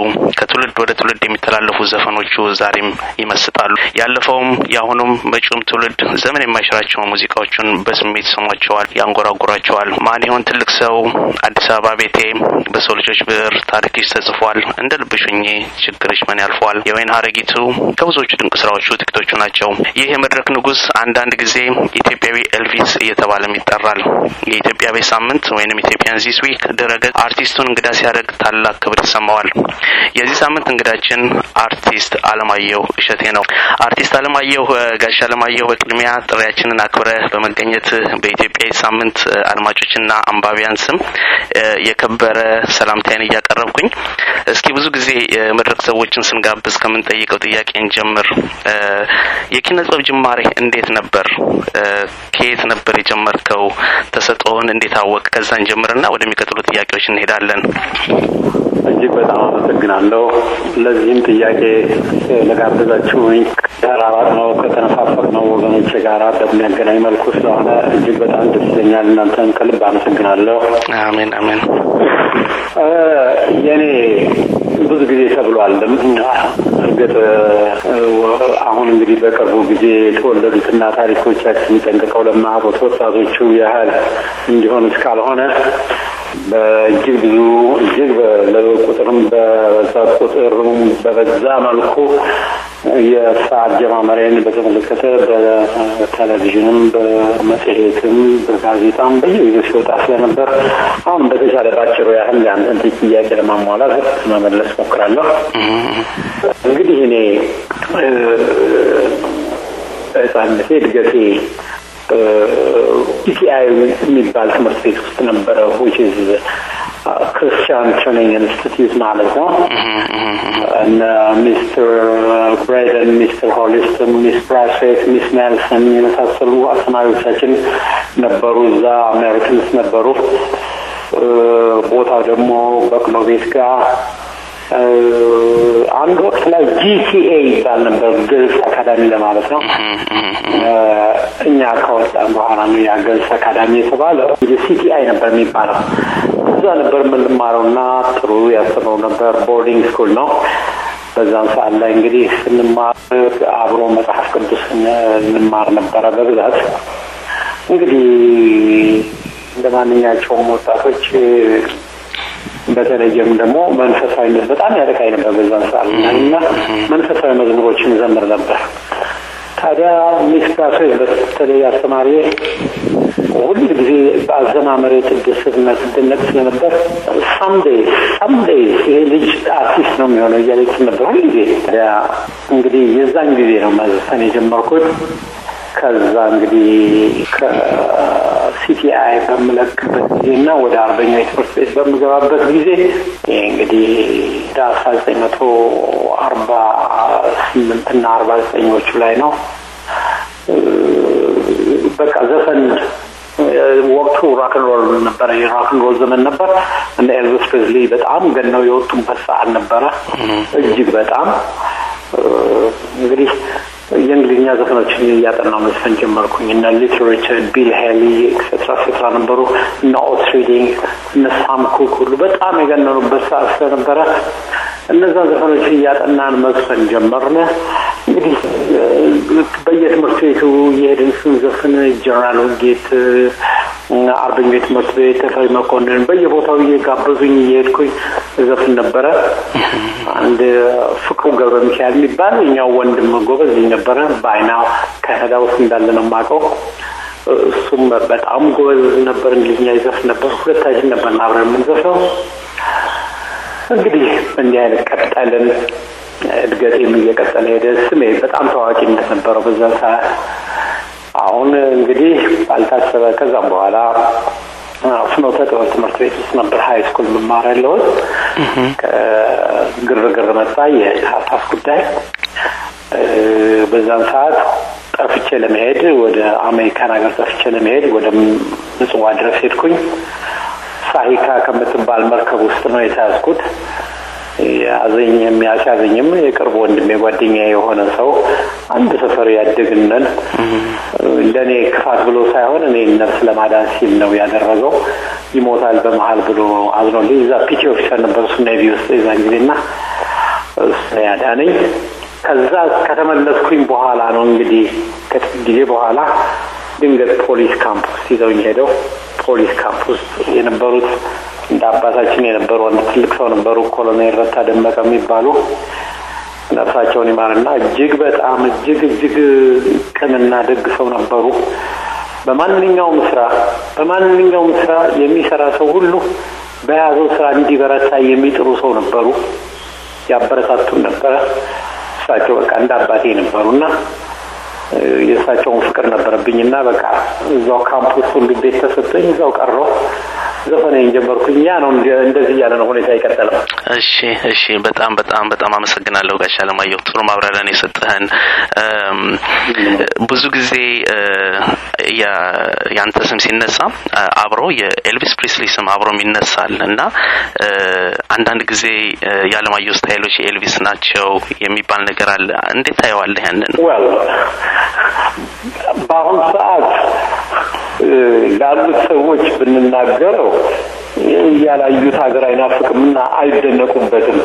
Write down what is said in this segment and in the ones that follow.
የማይረሱ ከትውልድ ወደ ትውልድ የሚተላለፉ ዘፈኖቹ ዛሬም ይመስጣሉ። ያለፈውም የአሁኑም መጪውም ትውልድ ዘመን የማይሽራቸው ሙዚቃዎቹን በስሜት ይሰሟቸዋል፣ ያንጎራጉራቸዋል። ማን ይሆን ትልቅ ሰው፣ አዲስ አበባ ቤቴ፣ በሰው ልጆች ብዕር ታሪክሽ ተጽፏል፣ እንደ ልብሽ ሁኜ ችግርሽ ምን ያልፈዋል፣ የወይን ሀረጊቱ ከብዙዎቹ ድንቅ ስራዎቹ ጥቂቶቹ ናቸው። ይህ የመድረክ ንጉሥ አንዳንድ ጊዜ ኢትዮጵያዊ ኤልቪስ እየተባለም ይጠራል። የኢትዮጵያ በዚህ ሳምንት ወይንም Ethiopian This Week ድረገጽ አርቲስቱን እንግዳ ሲያደርግ ታላቅ ክብር ይሰማዋል። የዚህ ሳምንት እንግዳችን አርቲስት አለማየሁ እሸቴ ነው። አርቲስት አለማየሁ ጋሽ አለማየሁ በቅድሚያ ጥሪያችንን አክብረህ በመገኘት በኢትዮጵያ ሳምንት አድማጮችና አንባቢያን ስም የከበረ ሰላምታዬን እያቀረብኩኝ እስኪ ብዙ ጊዜ የመድረክ ሰዎችን ስንጋብዝ ከምንጠይቀው ጥያቄ እንጀምር። የኪነ ጥበብ ጅማሬ እንዴት ነበር? ከየት ነበር የጀመርከው? ተሰጥኦህን እንዴት አወቅ? ከዛን ጀምርና ወደሚቀጥሉ ጥያቄዎች እንሄዳለን። እጅግ በጣም አመሰግናለሁ። ለዚህም ጥያቄ ለጋበዛችሁኝ ከተራራቅ ነው ከተነፋፈቅ ነው ወገኖቼ ጋራ በሚያገናኝ መልኩ ስለሆነ እጅግ በጣም ደስ ይለኛል። እናንተን ከልብ አመሰግናለሁ። አሜን አሜን። የእኔ ብዙ ጊዜ ተብሏል። እርግጥ አሁን እንግዲህ በቅርቡ ጊዜ የተወለዱትና ታሪኮቻችን ጠንቅቀው ለማያውቁት ወጣቶቹ ያህል እንዲሆን እስካልሆነ በእጅግ ብዙ እጅግ ለቁጥርም በበዛ ቁጥር በበዛ መልኩ የስራ አጀማመሪያን በተመለከተ በቴሌቪዥንም በመጽሔትም በጋዜጣም በየጊዜው ሲወጣ ስለነበር አሁን በተቻለ ባጭሩ ያህል ያንተን ጥያቄ ለማሟላት መመለስ ሞክራለሁ። እንግዲህ እኔ ህጻንነቴ እድገቴ CTI የሚባል ትምህርት ቤት ውስጥ ነበረ which is Christian Training Institute ማለት ነው። እነ ሚስተር ብሬደን፣ ሚስተር ሆሊስትን፣ ሚስ ብራስዌት፣ ሚስ ኔልሰን የመሳሰሉ አስተማሪዎቻችን ነበሩ። እዛ Americans ነበሩ። ቦታው ደግሞ በቅሎ ቤት ጋር አንድ ወቅት ላይ GCA ይባል ነበር፣ Girls Academy ለማለት ነው። እኛ ከወጣን በኋላ ነው ያ Girls Academy የተባለው CTI ነበር የሚባለው። እዛ ነበር የምንማረው እና ጥሩ ያስተምረው ነበር። boarding school ነው። በዛን ሰዓት ላይ እንግዲህ ስንማር አብሮ መጽሐፍ ቅዱስ እንማር ነበረ በብዛት እንግዲህ እንደ ማንኛቸውም ወጣቶች በተለይም ደግሞ መንፈሳዊነት በጣም ያደቃኝ ነበር በዛን ሰዓት እና መንፈሳዊ መዝሙሮችን ዘምር ነበር። ታዲያ ሚስ ራሶ በተለይ አስተማሪ ሁል ጊዜ በአዘማመሬ ትደሰትና ትደነቅ ስለነበር ሳምዴይ ሳምዴይ ይሄ ልጅ አርቲስት ነው የሚሆነው እያለች ነበር ሁል ጊዜ። እንግዲህ የዛን ጊዜ ነው መዘፈን የጀመርኩት። ከዛ እንግዲህ ከሲቲአይ በምለቅበት ጊዜ እና ወደ አርበኛ ትምህርት ቤት በምገባበት ጊዜ ይህ እንግዲህ ወደ አስራ ዘጠኝ መቶ አርባ ስምንት እና አርባ ዘጠኞቹ ላይ ነው። በቃ ዘፈን ወቅቱ rock and roll ነበረ። የ rock and roll ዘመን ነበር። እነ ኤልቪስ ፕሬዝሊ በጣም ገነው የወጡበት ሰዓት ነበረ። እጅግ በጣም እንግዲህ የእንግሊዝኛ ዘፈኖችን እያጠናው መዝፈን ጀመርኩኝ። እነ ሊትል ሪቻርድ ቢል ሄሊ etcetera etcetera ነበሩ። እነ ኦት እነ ሳም ኩክ ሁሉ በጣም የገነኑበት ሰዓት ስለነበረ እነዛ ዘፈኖችን እያጠናን መዝፈን ጀመርን። እንግዲህ በየትምህርት ቤቱ እየሄድን ስንዘፍን ጀነራል ዊንጌት አርበኞች ትምህርት ቤት ተፈሪ መኮንን በየቦታው እየጋበዙኝ እየሄድኩኝ እዘፍን ነበረ። አንድ ፍቅሩ ገብረ ሚካኤል የሚባል እኛው ወንድም ጎበዝ ነበረ። በአይና ካናዳ ውስጥ እንዳለ ነው የማውቀው። እሱም በጣም ጎበዝ ነበር፣ እንግሊዝኛ ይዘፍን ነበር። ሁለታችን ነበር አብረን የምንዘፍነው። እንግዲህ እንዲህ አይነት ቀጠልን። እድገቴም እየቀጠለ ሄደ። ስሜ በጣም ታዋቂነት ነበረው በዛ ሰዓት። አሁን እንግዲህ ባልታሰበ ከዛም በኋላ ፍኖተ ጥበብ ትምህርት ቤት ውስጥ ነበር ሀይ ስኩል መማር ያለሁት። ግርግር መጣ፣ የሀሳስ ጉዳይ። በዛን ሰዓት ጠፍቼ ለመሄድ ወደ አሜሪካን ሀገር ጠፍቼ ለመሄድ ወደ ምጽዋ ድረስ ሄድኩኝ። ሳሂካ ከምትባል መርከብ ውስጥ ነው የተያዝኩት። ያዘኝ የሚያስያዘኝም የቅርብ ወንድሜ ጓደኛ የሆነ ሰው አንድ ሰፈር ያደግነን ለእኔ ክፋት ብሎ ሳይሆን እኔ ነፍስ ለማዳን ሲል ነው ያደረገው። ይሞታል በመሀል ብሎ አዝኖልኝ እዛ petty officer ነበር እሱ Navy ውስጥ የዛን ጊዜና እሱ ያዳነኝ። ከዛ ከተመለስኩኝ በኋላ ነው እንግዲህ ከጥቂት ጊዜ በኋላ ድንገት ፖሊስ ካምፕ ውስጥ ይዘውኝ ሄደው ፖሊስ ካምፕ ውስጥ የነበሩት እንደ አባታችን የነበሩ አንድ ትልቅ ሰው ነበሩ፣ ኮሎኔል ረታ ደመቀ የሚባሉ ነፍሳቸውን ይማርና እጅግ በጣም እጅግ እጅግ ቅንና ደግ ሰው ነበሩ። በማንኛውም ስራ በማንኛውም ስራ የሚሰራ ሰው ሁሉ በያዘው ስራ እንዲበረታ የሚጥሩ ሰው ነበሩ። ያበረታቱን ነበረ። እሳቸው በቃ እንደ አባቴ ነበሩና የእሳቸውን ፍቅር ነበረብኝና በቃ እዛው ካምፕስ ሁሉ ቤት ተሰጠኝ። እዛው ቀረው ዘፈኔን ጀመርኩኝ። ያ ነው እንደዚህ እያለ ነው ሁኔታ የቀጠለው። እሺ፣ እሺ። በጣም በጣም በጣም አመሰግናለሁ ጋሽ አለማየሁ ጥሩ ማብራሪያን የሰጠህን። ብዙ ጊዜ ያንተ ስም ሲነሳ አብሮ የኤልቪስ ፕሪስሊ ስም አብሮም ይነሳል እና አንዳንድ ጊዜ የአለማየሁ style ኦች የኤልቪስ ናቸው የሚባል ነገር አለ። እንዴት ታየዋለህ ያንን? በአሁኑ ሰዓት ላሉት ሰዎች ብንናገረው ያላዩት ሀገር አይናፍቅምና አይደነቁበትም።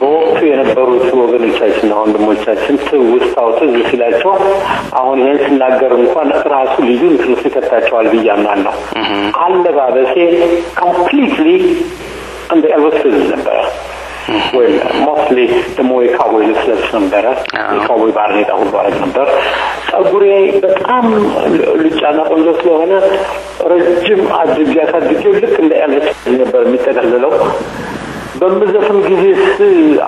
በወቅቱ የነበሩት ወገኖቻችንና ወንድሞቻችን ትውስታው ትዝ ሲላቸው አሁን ይህን ስናገር እንኳን ራሱ ልዩ እንትን ውስጥ ይከታቸዋል ብዬ አምናለሁ። አለባበሴ completely እንደ ኤልቨስ ነበረ። mostly ደግሞ የካውቦይ ልብስ ለብስ ነበረ። የካውቦይ ባርኔጣ ሁሉ አረግ ነበር። ጸጉሬ በጣም ሉጫና ቆንጆ ስለሆነ ረጅም አድርጌ አሳድጌው ልክ እንደ ኤልቨስ ነበር የሚጠቀልለው። በምዘፍን ጊዜስ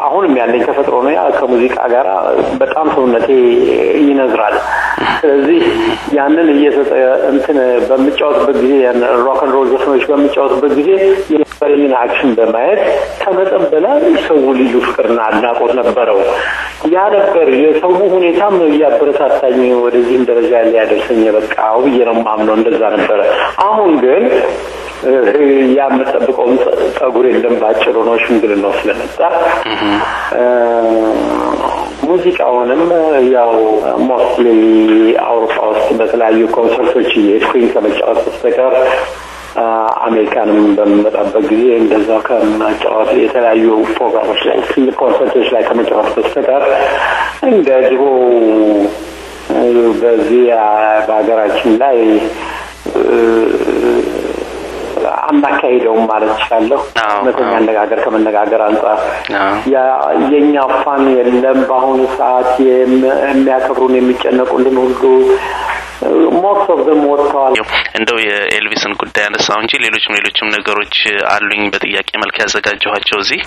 አሁንም ያለኝ ተፈጥሮ ነው። ያ ከሙዚቃ ጋር በጣም ሰውነቴ ይነዝራል። ስለዚህ ያንን እየሰጠ እንትን በምጫወትበት ጊዜ rock n roll ዘፈኖች በምጫወትበት ጊዜ የነበረኝን action በማየት ከመጠን በላይ ሰው ልዩ ፍቅርና አድናቆት ነበረው። ያ ነበር የሰው ሁኔታም እያበረታታኝ ወደዚህም ደረጃ ሊያደርሰኝ የበቃው ብዬ ነው የማምነው። እንደዛ ነበረ። አሁን ግን ያ የምጠብቀውን ጸጉር የለም ባጭሩ ነው ሽምግልናው ስለመጣ ሙዚቃውንም ያው mostly አውሮፓ ውስጥ በተለያዩ ኮንሰርቶች እየሄድኩኝ ከመጫወት በስተቀር አሜሪካንም በምመጣበት ጊዜ እንደዛ ከመጫወት የተለያዩ ፕሮግራሞች ላይ ትልቅ ኮንሰርቶች ላይ ከመጫወት በስተቀር እንደ ድሮ በዚህ በሀገራችን ላይ አናካሂደውም ማለት እችላለሁ። እውነተኛ አነጋገር ከመነጋገር አንጻር የእኛ fan የለም። በአሁኑ ሰዓት የሚያከብሩን የሚጨነቁልን ሁሉ most of them ወጥተዋል። እንደው የኤልቪስን ጉዳይ አነሳው እንጂ ሌሎችም ሌሎችም ነገሮች አሉኝ በጥያቄ መልክ ያዘጋጀኋቸው እዚህ።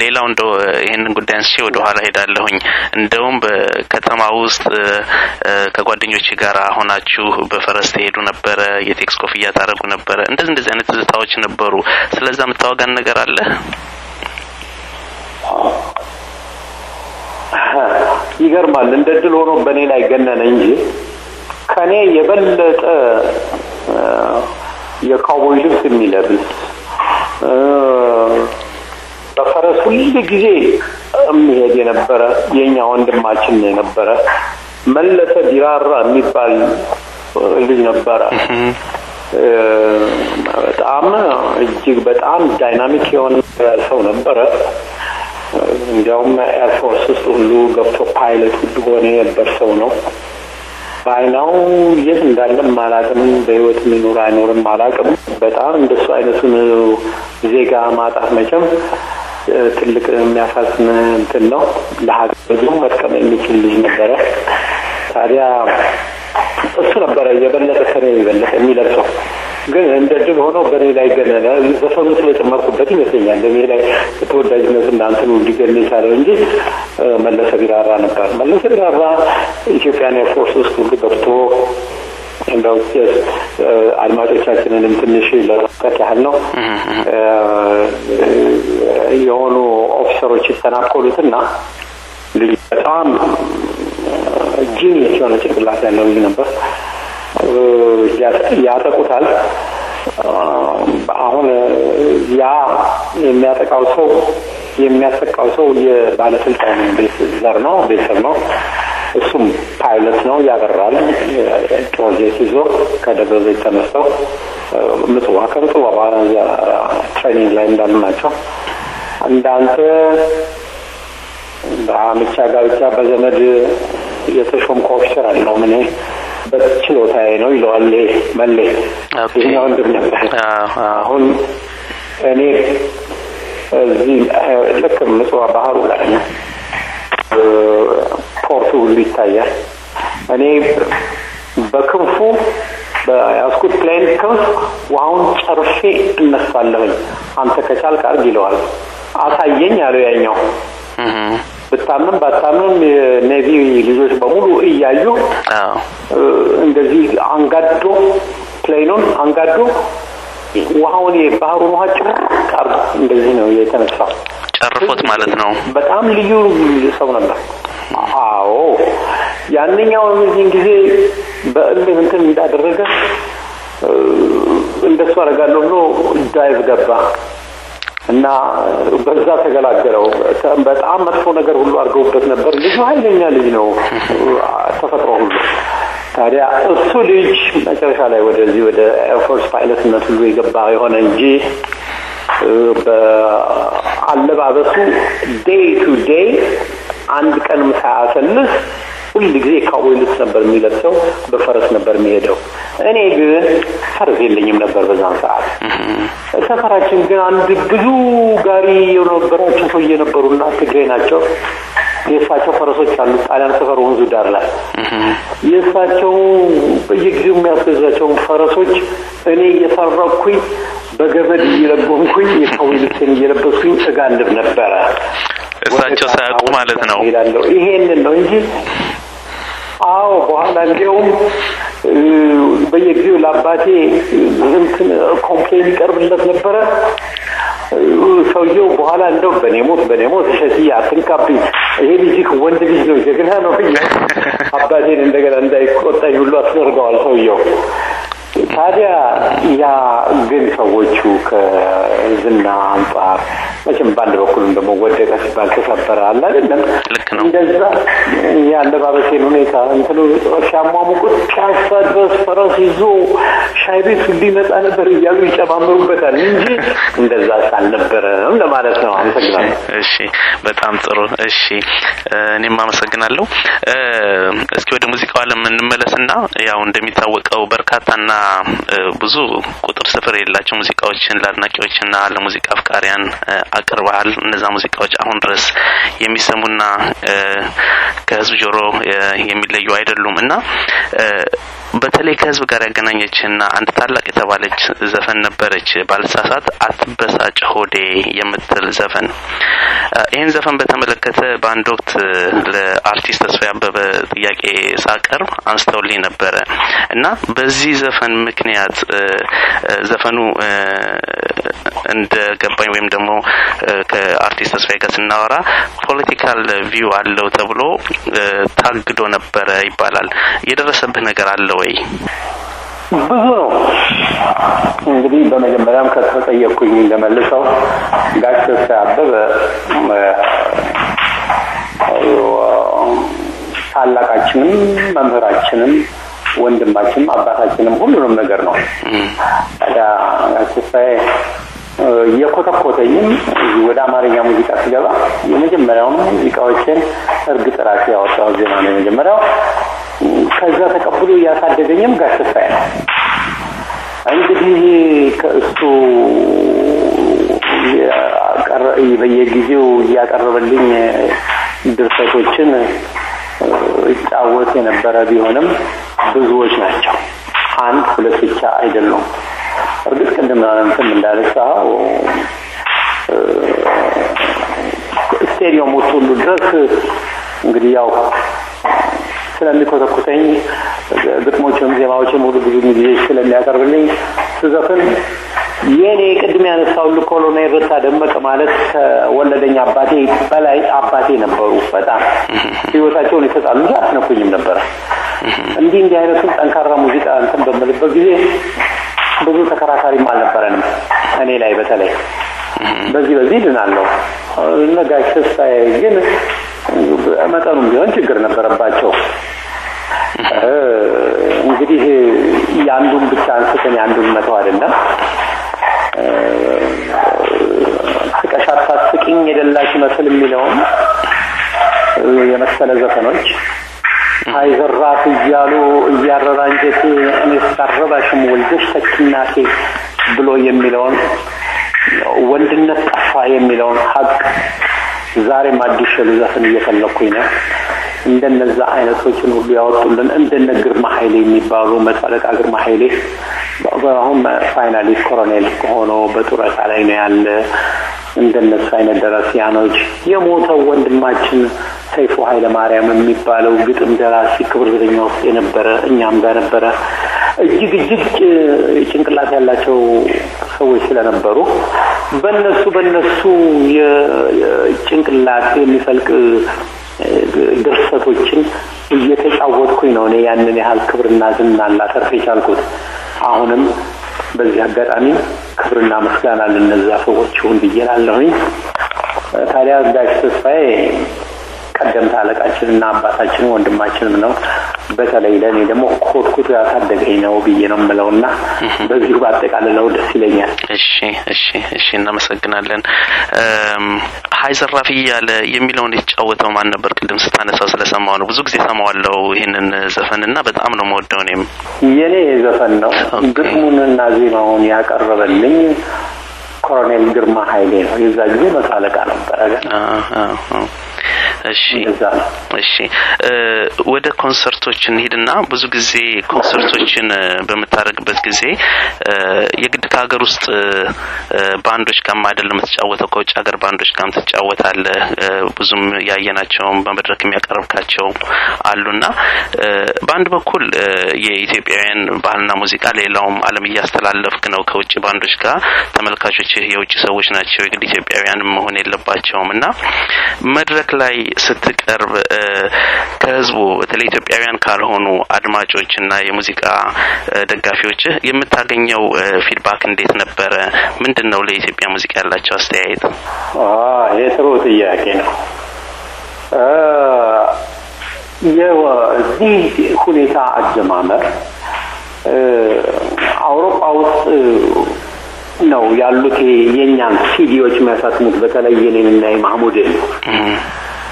ሌላው እንደው ይህንን ጉዳይ አንስቼ ወደ ኋላ ሄዳለሁኝ። እንደውም በከተማ ውስጥ ከጓደኞች ጋር ሆናችሁ በፈረስ ትሄዱ ነበረ፣ የቴክስ ኮፍያ ታደርጉ ነበረ። እንደዚህ እንደዚህ አይነት ትዝታዎች ነበሩ። ስለዛ የምታወጋን ነገር አለ? ይገርማል። እንደ ድል ሆኖ በእኔ ላይ ገነነ እንጂ ከኔ የበለጠ የካውቦይ ልብስ የሚለብስ በፈረስ ሁል ጊዜ የሚሄድ የነበረ የኛ ወንድማችን የነበረ መለሰ ቢራራ የሚባል ልጅ ነበረ። በጣም እጅግ በጣም dynamic የሆነ ሰው ነበረ። እንዲያውም Air Force ውስጥ ሁሉ ገብቶ ፓይለት ሁሉ ሆነ የነበር ሰው ነው። ባይናው የት እንዳለም አላውቅም። በህይወት የሚኖር አይኖርም አላውቅም። በጣም እንደሱ አይነቱን ዜጋ ማጣት መቼም ትልቅ የሚያሳዝን እንትን ነው። ለሀገር ብዙ መጥቀም የሚችል ልጅ ነበረ። ታዲያ እሱ ነበረ የበለጠ ከኔ የበለጠ የሚለብሰው ግን እንደ ድል ሆኖ በእኔ ላይ ገነነ። ዘፈኑ ስለጨመርኩበት ይመስለኛል በእኔ ላይ ተወዳጅነት እናንትኑ ሊገን የቻለው እንጂ መለሰ ቢራራ ነበር። መለሰ ቢራራ Ethiopian Air Force ውስጥ ሁሉ ገብቶ እንደው አድማጮቻችንንም ትንሽ ለመጥቀስ ያህል ነው የሆኑ officer ኦች ይተናኮሉትና ልጅ በጣም genius የሆነ ጭንቅላት ያለው ልጅ ነበር። ያጠቁታል። አሁን ያ የሚያጠቃው ሰው የሚያጠቃው ሰው የባለስልጣን ዘር ነው ቤተሰብ ነው። እሱም ፓይለት ነው፣ ያበራል። ፕሮጀክት ይዞ ከደብረ ዘይት ተነስተው ምጽዋ ከምጽዋ በኋላ training ላይ እንዳሉ ናቸው። እንዳንተ በአምቻ ጋብቻ በዘመድ የተሾምኩ officer አለው እኔ በችሎታዬ ነው ይለዋል መሌ ይህኛ ወንድም ነበር። አሁን እኔ እዚህ ልክ ምጽዋ ባህሩ ላይ ነው port ኡ ሁሉ ይታያል። እኔ በክንፉ በያዝኩት plane ክንፍ ውሃውን ጨርፌ እነሳለሁኝ አንተ ከቻልክ አድርግ ይለዋል። አሳየኝ አለው ያኛው ብታምንም ባታምንም የ Navy ልጆች በሙሉ እያዩ እንደዚህ አንጋዶ plane ኡን አንጋዶ ውሃውን የባህሩን ውሃ ጭምቅ አርጎ እንደዚህ ነው የተነሳው። ጨርፎት ማለት ነው። በጣም ልዩ ሰው ነበር። አዎ ያንኛው እዚህን ጊዜ በእልህ እንትን እንዳደረገ እንደሱ አደርጋለሁ ብሎ ዳይቭ ገባ እና በዛ ተገላገለው። በጣም መጥፎ ነገር ሁሉ አድርገውበት ነበር። ልጁ ኃይለኛ ልጅ ነው ተፈጥሮ ሁሉ። ታዲያ እሱ ልጅ መጨረሻ ላይ ወደዚህ ወደ Air Force pilot ነት ሁሉ የገባ የሆነ እንጂ በአለባበሱ day to day አንድ ቀንም ሳያሰልስ ሁል ጊዜ ካውቦይ ልብስ ነበር የሚለብሰው፣ በፈረስ ነበር የሚሄደው። እኔ ግን ፈረስ የለኝም ነበር በዛን ሰዓት። ሰፈራችን ግን አንድ ብዙ ጋሪ የነበራቸው ሰውዬ ነበሩና ትግሬ ናቸው። የእሳቸው ፈረሶች አሉ ጣሊያን ሰፈር ወንዙ ዳር ላይ የእሳቸው በየጊዜው የሚያስገዛቸውን ፈረሶች እኔ እየሰረኩኝ በገመድ እየለጎምኩኝ የካውቦይ ልብሴን እየለበስኩኝ እጋልብ ነበረ። እሳቸው ሳያውቁ ማለት ነው። ይሄንን ነው እንጂ አዎ በኋላ እንዲያውም በየጊዜው ለአባቴ እንትን complain ይቀርብለት ነበረ። ሰውየው በኋላ እንደው በኔ ሞት በኔ ሞት እሸትዬ አትንካብኝ፣ ይሄ ልጅ ወንድ ልጅ ነው ጀግና ነው አባቴን እንደገና እንዳይቆጣኝ ሁሉ አስደርገዋል ሰውየው። ታዲያ ያ ግን ሰዎቹ ከዝና አንጻር መቼም በአንድ በኩልም ደግሞ ወደቀ ሲባል ተሰበረ አለ አይደለም። ልክ ነው። እንደዛ የአለባበሴን ሁኔታ እንትኑ ሲያሟሙቁት ፒያሳ ድረስ ፈረስ ይዞ ሻይ ቤት ሁሉ ይመጣ ነበር እያሉ ይጨማምሩበታል እንጂ እንደዛ አልነበረም ለማለት ነው። አመሰግናለሁ። እሺ፣ በጣም ጥሩ። እሺ፣ እኔም አመሰግናለሁ። እስኪ ወደ ሙዚቃው ዓለም እንመለስና ያው እንደሚታወቀው በርካታና ብዙ ቁጥር ስፍር የሌላቸው ሙዚቃዎችን ለአድናቂዎችና ለሙዚቃ አፍቃሪያን አቅርበሃል። እነዛ ሙዚቃዎች አሁን ድረስ የሚሰሙና ከህዝብ ጆሮ የሚለዩ አይደሉም እና በተለይ ከህዝብ ጋር ያገናኘችና አንድ ታላቅ የተባለች ዘፈን ነበረች ባልሳሳት አትበሳጭ ሆዴ የምትል ዘፈን። ይህን ዘፈን በተመለከተ በአንድ ወቅት ለአርቲስት ተስፋዬ አበበ ጥያቄ ሳቀርብ አንስተውልኝ ነበረ እና በዚህ ዘፈን ምክንያት ዘፈኑ እንደ ገባኝ ወይም ደግሞ ከአርቲስት ተስፋዬ ጋር ስናወራ political view አለው ተብሎ ታግዶ ነበረ ይባላል። የደረሰብህ ነገር አለ ወይ? ብዙ ነው። እንግዲህ በመጀመሪያም ከተጠየቅኩኝ እንደመልሰው ጋሽ ተስፋዬ አበበ ታላቃችንም መምህራችንም ወንድማችንም አባታችንም ሁሉንም ነገር ነው። ታዲያ ጋሽ ተስፋዬ የኮተኮተኝም ወደ አማርኛ ሙዚቃ ሲገባ የመጀመሪያውን ሙዚቃዎችን እርግጥ ራሴ ያወጣው ዜማ ነው የመጀመሪያው ከዛ ተቀብሎ እያሳደገኝም ጋሽ ተስፋዬ ነው። እንግዲህ ከእሱ በየጊዜው እያቀረበልኝ ድርሰቶችን ይጫወት የነበረ ቢሆንም ብዙዎች ናቸው። አንድ ሁለት ብቻ አይደሉም። እርግጥ ቅድም እንትን እንዳነሳው ስቴዲየም ውስጥ ሁሉ ድረስ እንግዲህ ያው ስለሚኮተኩተኝ ግጥሞችም ዜማዎችም ሁሉ ብዙ ጊዜ ስለሚያቀርብልኝ ስዘፍን የኔ ቅድም ያነሳው ኮሎኔል ረታ ደመቀ ማለት ከወለደኝ አባቴ በላይ አባቴ ነበሩ። በጣም ህይወታቸውን ይሰጣሉ እንጂ አትነኩኝም ነበረ። እንዲህ እንዲህ አይነቱን ጠንካራ ሙዚቃ እንትን በምልበት ጊዜ ብዙ ተከራካሪም አልነበረንም እኔ ላይ በተለይ በዚህ በዚህ ድናለሁ። እነ ጋሽ ተስፋዬ ግን መጠኑም ቢሆን ችግር ነበረባቸው። እንግዲህ የአንዱን ብቻ አንስተን የአንዱን መተው አይደለም። ስቀሽ አታስቂኝ የደላሽ መስል የሚለውም የመሰለ ዘፈኖች አይዘራፍ እያሉ እያረራ አንጀቴ እኔ ሳረባሽም ወልደሽ ተኪናቴ ብሎ የሚለውን ወንድነት ጠፋ የሚለውን ሀቅ ዛሬም አዲስ ልዘፍን እየፈለኩኝ ነው። እንደነዛ አይነቶችን ሁሉ ያወጡልን እንደነ ግርማ ኃይሌ የሚባሉ መቶ አለቃ ግርማ ኃይሌ አሁን ፋይናሊ ኮሎኔል ሆኖ በጡረታ ላይ ነው ያለ። እንደነሱ አይነት ደራሲያኖች የሞተው ወንድማችን ሰይፉ ኃይለ ማርያም የሚባለው ግጥም ደራሲ ክብር ዘበኛ ውስጥ የነበረ እኛም ጋር ነበረ። እጅግ እጅግ ጭንቅላት ያላቸው ሰዎች ስለነበሩ በነሱ በነሱ የጭንቅላት የሚፈልቅ ድርሰቶችን እየተጫወትኩኝ ነው እኔ ያንን ያህል ክብርና ዝና ላተርፍ የቻልኩት። አሁንም በዚህ አጋጣሚ ክብርና ምስጋና ለነዛ ሰዎች ይሁን ብዬ ታዲያ ጋሽ ተስፋዬ ቀደምት አለቃችንና አባታችን ወንድማችንም ነው። በተለይ ለእኔ ደግሞ ኮትኩቶ ያሳደገኝ ነው ብዬ ነው የምለው እና በዚሁ ባጠቃልለው ደስ ይለኛል። እሺ እሺ እሺ እናመሰግናለን። ሀይ ዘራፊ እያለ የሚለውን የተጫወተው ማን ነበር? ቅድም ስታነሳው ስለሰማው ነው። ብዙ ጊዜ ሰማዋለው ይህንን ዘፈን እና በጣም ነው መወደው እኔም የኔ ዘፈን ነው። ግጥሙንና ዜማውን ያቀረበልኝ ኮሎኔል ግርማ ኃይሌ ነው። የዛ ጊዜ መቶ አለቃ ነበረ ገና። እሺ እሺ። ወደ ኮንሰርቶች እንሂድና ብዙ ጊዜ ኮንሰርቶችን በምታደርግበት ጊዜ የግድ ከሀገር ውስጥ ባንዶች ጋርም አይደለም የምትጫወተው ከውጭ ሀገር ባንዶች ጋርም ትጫወታለህ። ብዙም ያየናቸውም በመድረክ የሚያቀርብካቸው አሉና በአንድ በኩል የኢትዮጵያውያን ባህልና ሙዚቃ ሌላውም ዓለም እያስተላለፍክ ነው። ከውጭ ባንዶች ጋር ተመልካቾች የውጭ ሰዎች ናቸው፣ የግድ ኢትዮጵያውያንም መሆን የለባቸውም እና መድረክ ላይ ስትቀርብ ከህዝቡ በተለይ ኢትዮጵያውያን ካልሆኑ አድማጮች እና የሙዚቃ እ፣ ደጋፊዎችህ የምታገኘው feedback እንዴት ነበረ? ምንድን ነው ለኢትዮጵያ ሙዚቃ ያላቸው አስተያየት? ይሄ ጥሩ ጥያቄ ነው። የዚህ ሁኔታ አጀማመር አውሮፓ ውስጥ ነው ያሉት የእኛን ሲዲዎች የሚያሳትሙት በተለይ የኔንና የማህሙድን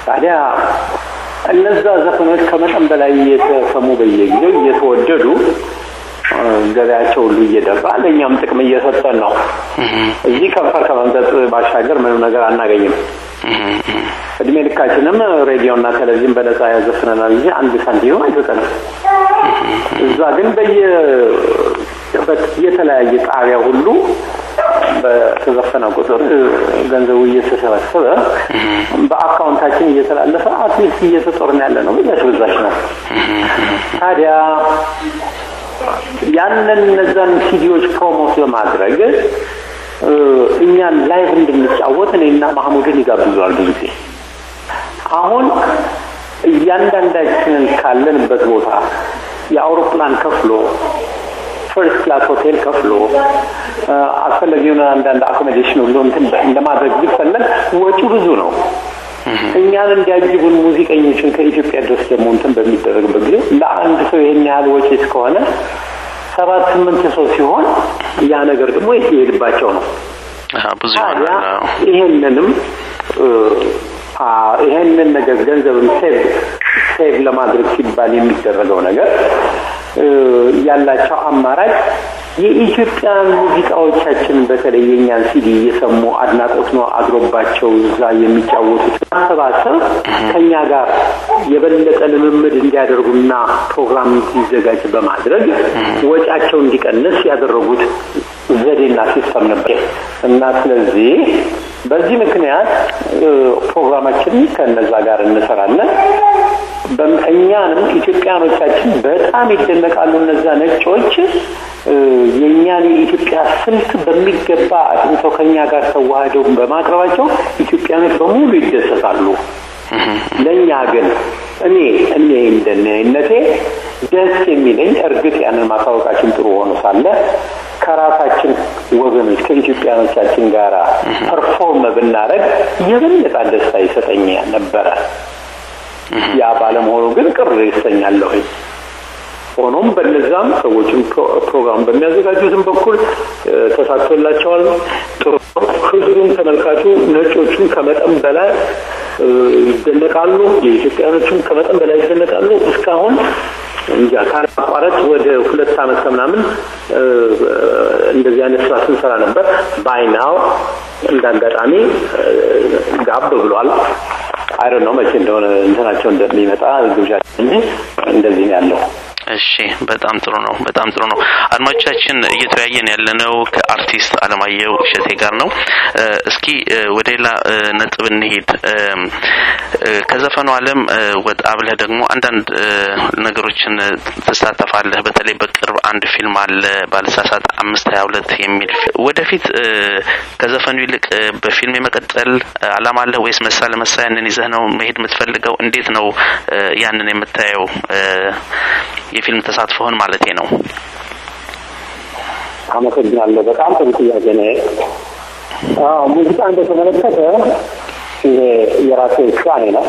ታዲያ እነዛ ዘፈኖች ከመጠን በላይ እየተሰሙ በየጊዜው እየተወደዱ ገበያቸው ሁሉ እየደራ ለእኛም ጥቅም እየሰጠን ነው። እዚህ ከንፈር ከመምጠጥ ባሻገር ምንም ነገር አናገኝም። እድሜ ልካችንም ሬዲዮና ቴሌቪዥን በነጻ ያዘፍነናል እንጂ አንድ ሳንቲም አይሰጠንም። እዛ ግን በየ የተለያየ ጣቢያ ሁሉ በተዘፈነ ቁጥር ገንዘቡ እየተሰበሰበ በ account ኣችን እየተላለፈ at least እየተጦርን ያለ ነው። በዛች በዛች ነው። ታዲያ ያንን እነዛን CD ዎች promote በማድረግ እኛን live እንድንጫወት እኔና ማህሙድን ይጋብዘዋል ብዙ ጊዜ። አሁን እያንዳንዳችንን ካለንበት ቦታ የአውሮፕላን ከፍሎ first class ሆቴል ከፍሎ አስፈላጊውን አንዳንድ accommodation ሁሉ እንትን ለማድረግ ቢፈለግ ወጪው ብዙ ነው። እኛን እንዲያጅቡን ሙዚቀኞችን ከኢትዮጵያ ድረስ ደግሞ እንትን በሚደረግበት ጊዜ ለአንድ ሰው ይሄን ያህል ወጪ እስከሆነ ሰባት ስምንት ሰው ሲሆን ያ ነገር ደግሞ ይሄድባቸው ነው። ይሄንንም ይሄንን ነገር ገንዘብም save save ለማድረግ ሲባል የሚደረገው ነገር ያላቸው አማራጭ የኢትዮጵያን ሙዚቃዎቻችን በተለይ የእኛን ሲዲ እየሰሙ አድናቆት ነው አድሮባቸው እዛ የሚጫወቱት። ማሰባሰብ ከኛ ጋር የበለጠ ልምምድ እንዲያደርጉና ፕሮግራም እንዲዘጋጅ በማድረግ ወጪያቸው እንዲቀንስ ያደረጉት ዘዴና system ነበር እና ስለዚህ በዚህ ምክንያት ፕሮግራማችንን ከነዛ ጋር እንሰራለን። እኛንም ኢትዮጵያኖቻችን በጣም ይደነቃሉ። እነዛ ነጮች የእኛን የኢትዮጵያ ስልት በሚገባ አጥንተው ከኛ ጋር ተዋህደው በማቅረባቸው ኢትዮጵያኖች በሙሉ ይደሰታሉ። ለእኛ ግን እኔ እኔ እንደነቴ ደስ የሚለኝ እርግጥ ያንን ማሳወቃችን ጥሩ ሆኖ ሳለ ከራሳችን ወገኖች ከኢትዮጵያኖቻችን ጋር perform ብናደረግ የበለጠ ደስታ ይሰጠኝ ነበረ። ያ ባለመሆኑ ግን ቅር ይሰኛለሁኝ። ሆኖም በነዛም ሰዎችን ፕሮግራም በሚያዘጋጁትም በኩል ተሳክቶላቸዋል። ጥሩ ህዝቡም ተመልካቹ ነጮቹን ከመጠን በላይ ይደነቃሉ፣ የኢትዮጵያኖቹም ከመጠን በላይ ይደነቃሉ። እስካሁን እንጃ ካለማቋረጥ ወደ ሁለት ዓመት ከምናምን እንደዚህ አይነት ስራ ስንሰራ ነበር። ባይናው እንደ አጋጣሚ ጋብ ብሏል። አይዶ ነው መቼ እንደሆነ እንትናቸው እንደሚመጣ ግብዣችን እንጂ እንደዚህ ያለው። እሺ፣ በጣም ጥሩ ነው። በጣም ጥሩ ነው። አድማጮቻችን እየተወያየን ያለነው ከአርቲስት አለማየሁ እሸቴ ጋር ነው። እስኪ ወደ ሌላ ነጥብ እንሄድ። ከዘፈኑ ዓለም ወጣ ብለህ ደግሞ አንዳንድ ነገሮችን ትሳተፋለህ። በተለይ በቅርብ አንድ ፊልም አለ ባለሳሳት አምስት ሀያ ሁለት የሚል ወደፊት ከዘፈኑ ይልቅ በፊልም የመቀጠል አላማ አለህ ወይስ መሳ ለመሳ ያንን ይዘህ ነው መሄድ የምትፈልገው? እንዴት ነው ያንን የምታየው? የፊልም ተሳትፎህን ማለቴ ነው። አመሰግናለሁ። በጣም ጥሩ ጥያቄ ነው። ሙዚቃን በተመለከተ ይሄ የራሴ ውሳኔ ነው።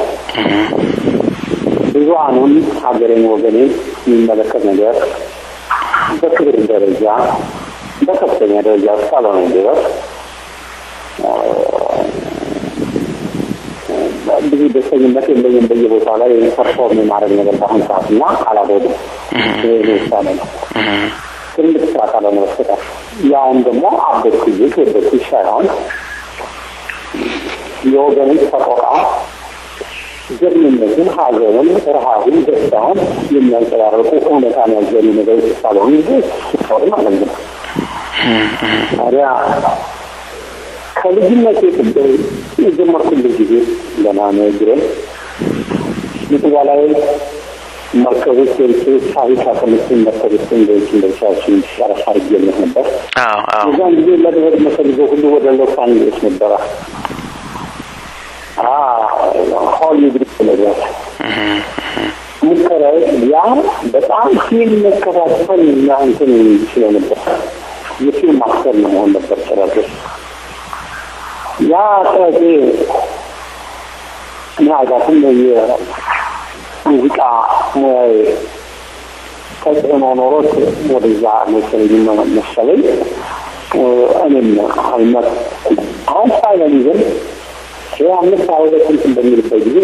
ብዙሀኑን ሀገሬን፣ ወገኔን የሚመለከት ነገር በክብር ደረጃ በከፍተኛ ደረጃ እስካልሆነ ድረስ ብዙ ደስተኝነት የለኝም። በየቦታ ላይ perform የማድረግ ነገር በአሁን ሰዓት እና አላደርግም። ይህ ውሳኔ ነው። ትልቅ ስራ ካልሆነ በስተቀር ያውን ደግሞ አበድኩልሽ ወደድኩሽ ሳይሆን የወገንን ሰቆቃ፣ ጀግንነትን፣ ሀዘንን፣ ረሃቡን፣ ደስታውን የሚያንጸባርቁ እውነታን ያዘሉ ነገሮች እስካልሆኑ ጊዜ ሲሆንም አለግም ታዲያ ከልጅነት የቅድም የጀመርኩበት ጊዜ ገና ነግረን ምጽዋ ላይ መርከቦች ገብቼ ታሪክ አቀምስን መርከቦችን ገብቼ እንደቻችን ጨረሳ አድርጌለት ነበር። እዛን ጊዜ ለድረግ መፈልገው ሁሉ ወደ ሎስ አንጀለስ ነበረ። ሆሊውድ ነበር ሙከራዊ ያ በጣም ፊልም መከታተል እና እንትን ስለነበር የፊልም አክተር መሆን ነበር ጥረቴ። ያ ጥረቴ ምናልባትም የሙዚቃ ሙያዊ ተጽዕኖ ኖሮት ወደዛ መሰለኝ መሰለኝ እኔም አልመት አሁን ፋይናሊ ግን ይህ አምስት ሁለት እንትን በሚልበት ጊዜ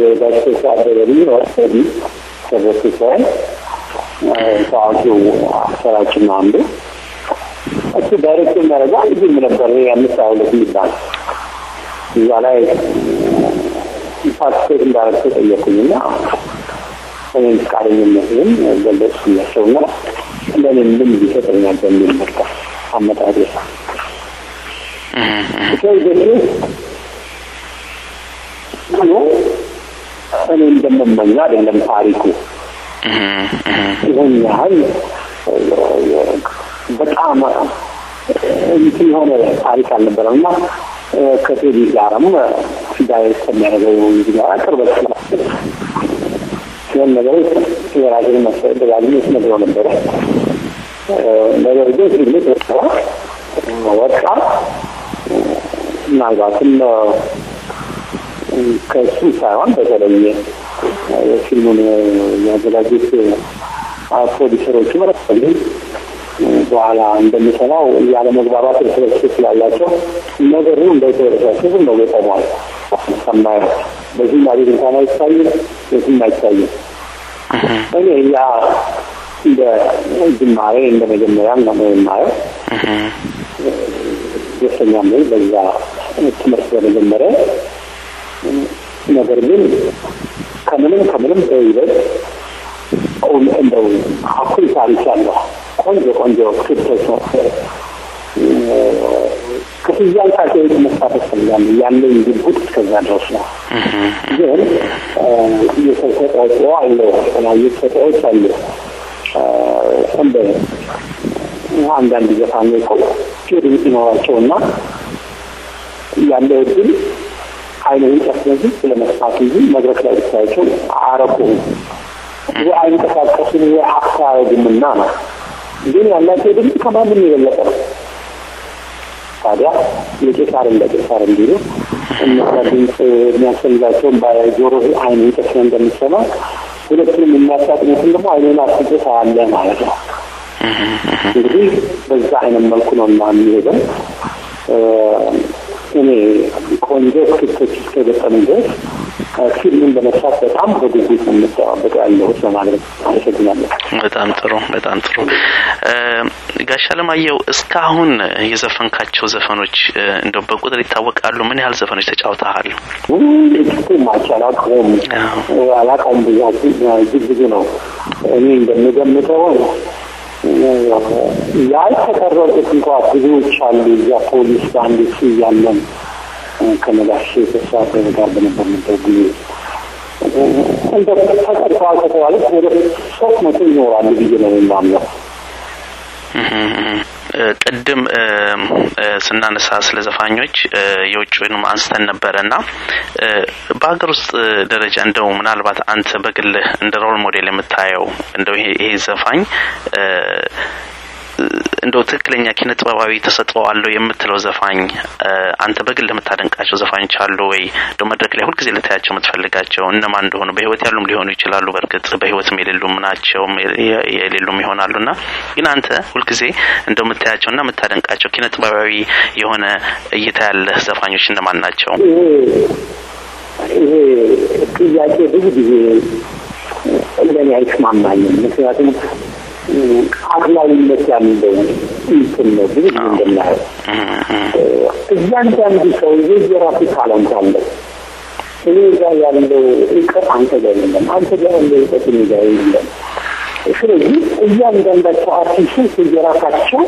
የዳሽቴ አደረግ ወሰዲ ሰበቱ ሲሆን ታዋቂው አሰራችን አንዱ እሱ ዳይሬክት አንድ ፊልም ነበር። የአምስት ሁለት የሚባል እዛ ላይ ፓርቲፔት እንዳደረግ ተጠየቁኝና እኔም ፈቃደኝነትንም ገለጽኩላቸውና ለእኔም ልምድ ይሰጠኛል በሚል መጣ አመጣጤ ሆኖ እኔ እንደምመኘው አይደለም ታሪኩ። ይህን ያህል በጣም እንትን የሆነ ታሪክ አልነበረም እና ከቴዲ ጋርም ዳይሬክት ከሚያደርገው ጋር ቅርበት ሲሆን ነገሮች የራሴን ደጋግሜ ስነግረው ነበረ። ነገር ግን ፊልም ተሰራ ወጣ። ምናልባትም ከእሱ ሳይሆን በተለየ ፊልሙን ያዘጋጁት ፕሮዲሰሮቹ መረፈልኝ በኋላ እንደሚሰማው ያለ መግባባት እርስ ስላላቸው ነገሩ እንዳይተወረሳቸው ዝም ብሎ ቆሟል። ሰማይ በዚህም አቤት እንኳን አይታይም፣ የትም አይታይም። እኔ ያ እንደ ጅማሬ እንደ መጀመሪያ ነው የማየው። ደስተኛም ነኝ በዛ ትምህርት በመጀመሪያ ነገር ግን ከምንም ከምንም በይበልጥ እንደው አኩሪ ታሪክ ያለው ቆንጆ ቆንጆ ክፍተት ነው። ክፍያን ሳትሄድ መሳተፍ ፈልጋለሁ ያለኝ ጉጉት እስከዛ ድረስ ነው። ግን የሰው አለው የተለያዩ ተጠዎች አሉ። እንደ አንዳንድ ዘፋኞች ፊር ይኖራቸው እና ያለው እድል አይንን ጨፍነዚህ ስለመስፋት እንጂ መድረክ ላይ ብታያቸው አረቁም አክታ አያደርጉምና ነው። ግን ያላቸው ድምፅ ከማንም የበለጠ ነው። ታዲያ የቄሳርን ለቄሳር እንዲሉ እነዛ ድምፅ የሚያስፈልጋቸውን በጆሮ አይን ጨፍነ እንደሚሰማ ሁለቱንም የሚያሳጥሙትን ደግሞ አይኔን አስጭ ሳያለ ማለት ነው። እንግዲህ በዛ አይነት መልኩ ነው እና የሚሄደው እኔ ቆንጆ script ኦች እስከገጠሙ ድረስ ፊልምን በመስራት በጣም በጉጉት ነው የምጠባበቀው ያለሁት ለማለት አመሰግናለሁ። በጣም ጥሩ በጣም ጥሩ። ጋሽ አለማየሁ እስካሁን የዘፈንካቸው ዘፈኖች እንደው በቁጥር ይታወቃሉ? ምን ያህል ዘፈኖች ተጫውተሃል? ማች አላውቀውም አላውቀውም ብዙ ነው። እኔ እንደምገምተው ያልተቀረጹት እንኳ ብዙዎች አሉ። እዚያ ፖሊስ በአንድ ሱ እያለን ከነጋሽ ተስፋ ጋር በነበርንበት ጊዜ እንደ ተቀርተዋል ከተባሉት ወደ ሶስት መቶ ይኖራሉ ብዬ ነው የማምነው። ቅድም ስናነሳ ስለ ዘፋኞች የውጭውንም አንስተን ነበረ እና በሀገር ውስጥ ደረጃ እንደው ምናልባት አንተ በግልህ እንደ ሮል ሞዴል የምታየው እንደው ይሄ ዘፋኝ እንደው ትክክለኛ ኪነ ጥበባዊ ተሰጥኦ አለው የምትለው ዘፋኝ አንተ በግል የምታደንቃቸው ዘፋኞች አሉ ወይ? እንደው መድረክ ላይ ሁልጊዜ ልታያቸው የምትፈልጋቸው እነማን እንደሆኑ በህይወት ያሉም ሊሆኑ ይችላሉ። በእርግጥ በህይወትም የሌሉም ናቸው የሌሉም ይሆናሉ እና ግን አንተ ሁልጊዜ እንደው የምታያቸው እና የምታደንቃቸው ኪነ ጥበባዊ የሆነ እይታ ያለህ ዘፋኞች እነማን ናቸው? ይሄ ጥያቄ ብዙ ጊዜ እንደኔ አይስማማኝም። ምክንያቱም አግላዊነት ያለው እንትን ነው። ብዙ እንደምናየው እያንዳንዱ ሰው የየራሱ ታለንት አለው። እኔ ጋር ያለው እውቀት አንተ ጋር የለም፣ አንተ ጋር ያለው እውቀት እኔ ጋር የለም። ስለዚህ እያንዳንዳቸው አርቲስቶች የየራሳቸው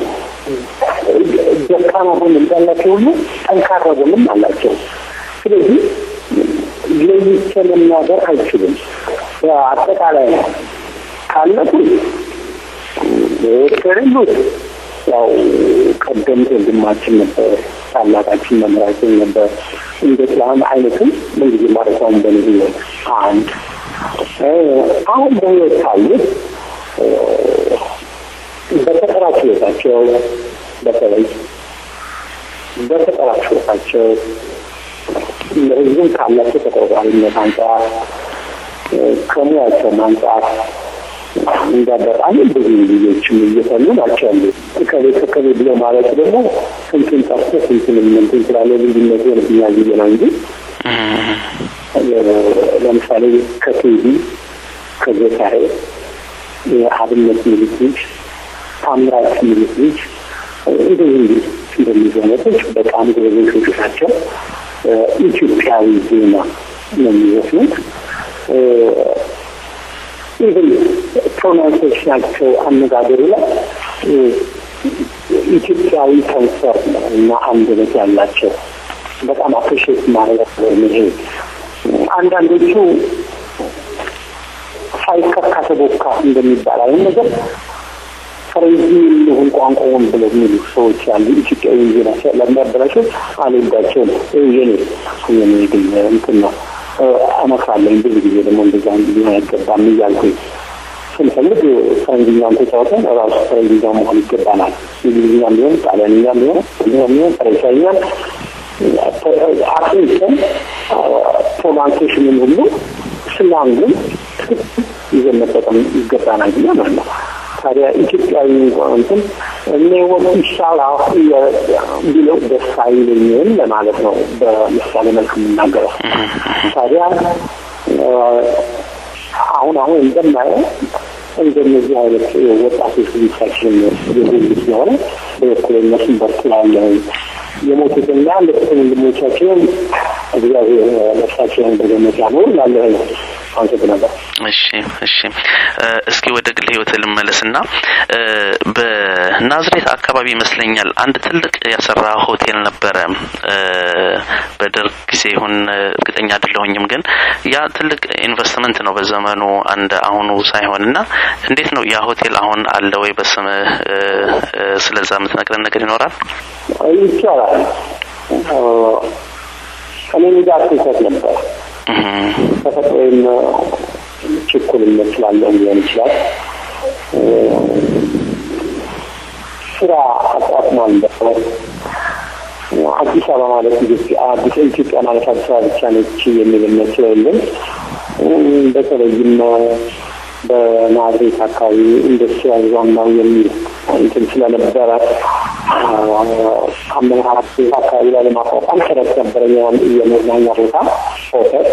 ደካማ ጎን እንዳላቸው ሁሉ ጠንካራ ጎንም አላቸው። ስለዚህ ለይቼ መናገር አይችልም። በአጠቃላይ ካለቱ ከሌሉት ያው ቀደምት ወንድማችን ነበር፣ ታላቃችን መምህራችን ነበር። እንደ ጥላሁን አይነትም ምንጊዜ ማረሳውን በኔ አንድ አሁን በህይወት ካሉት በፈጠራ ችሎታቸው በተለይ በፈጠራ ችሎታቸው ለህዝቡም ካላቸው ተቆርቋሪነት አንጻር ከሙያቸውም አንጻር እንዳጋጣሚ ብዙ ልጆችም እየሰሉ ናቸው ያሉ ከቤ ከከቤ ብሎ ማለት ደግሞ ስንቱን ጠርቶ ስንቱን እንትን ስላለ ልዩነቱ የነትኛል ብዬ ነው እንጂ ለምሳሌ ከቴዲ ከጌታዬ የአብነት ሚሉት ልጅ ታምራት ሚሉት ልጅ እንደዚህ እንደሚዙ አይነቶች በጣም ጎበዞች ናቸው። ኢትዮጵያዊ ዜማ ነው የሚዘፍኑት። even pronunciation ኣቸው አነጋገሩ ላይ ኢትዮጵያዊ ከንሰር እና አንደበት ያላቸው በጣም አፕሪሼት ማድረግ ይሄ አንዳንዶቹ ሳይከካ ተቦካ እንደሚባል ነገር ፈረንጂ ይሁን ቋንቋውን ብለው የሚሉ ሰዎች ያሉ ኢትዮጵያዊ ዜና ለሚያበላቸው አልወዳቸውም። የኔ የኔ ግን እንትን ነው እመክራለኝ። ብዙ ጊዜ ደግሞ እንደዛ ሊሆን አይገባም እያልኩኝ ስንፈልግ ፈረንጅኛም ተጫውተን ራሱ ፈረንጅኛ መሆን ይገባናል። እንግሊዝኛም ቢሆን ጣሊያንኛም ቢሆን ቢሆን ፈረንሳይኛም አፍሪካን ፕሮናንሴሽንን ሁሉ ስላንግን ይዘን መጠቀም ይገባናል ብዬ አምናለሁ። ታዲያ ኢትዮጵያዊ እንትን እኔ ወቅቱ ይሻላል ቢለው ደስ አይለኝም ለማለት ነው በምሳሌ መልክ የምናገረው። ታዲያ አሁን አሁን እንደማየው እንደነዚህ አይነት ወጣቶች ልጆቻችን የጎሉ ስለሆነ በበኩሌ እነሱን በርትላለሁ የሞቱትና ለጥቅም ወንድሞቻችን እግዚአብሔር ነፍሳቸውን በገነት ያኖር ላለሁ ነው። እሺ እሺ። እስኪ ወደ ግል ህይወት ልመለስና በናዝሬት አካባቢ ይመስለኛል አንድ ትልቅ ያሰራ ሆቴል ነበረ። በደርግ ጊዜ ይሁን እርግጠኛ አይደለሁኝም፣ ግን ያ ትልቅ ኢንቨስትመንት ነው በዘመኑ አንድ አሁኑ ሳይሆን እና እንዴት ነው ያ ሆቴል አሁን አለ ወይ? በስምህ ስለዛ የምትነግረን ነገር ይኖራል? ይቻላል። ከኔ ጋር ነበር ተፈጥሮዬም ችኩልነት ስላለው ሊሆን ይችላል። ስራ አጣጥሟል። አዲስ አበባ ማለት አዲስ ኢትዮጵያ ማለት አዲስ አበባ ብቻ ነች የሚል እምነት ስለሌለኝ በተለይም በናዝሬት አካባቢ ኢንዱስትሪያል ዞን ነው የሚል እንትን ስለነበረ አመራራት አካባቢ ላይ ለማቋቋም ጥረት ነበረኝ። የመዝናኛ ቦታ ሆቴል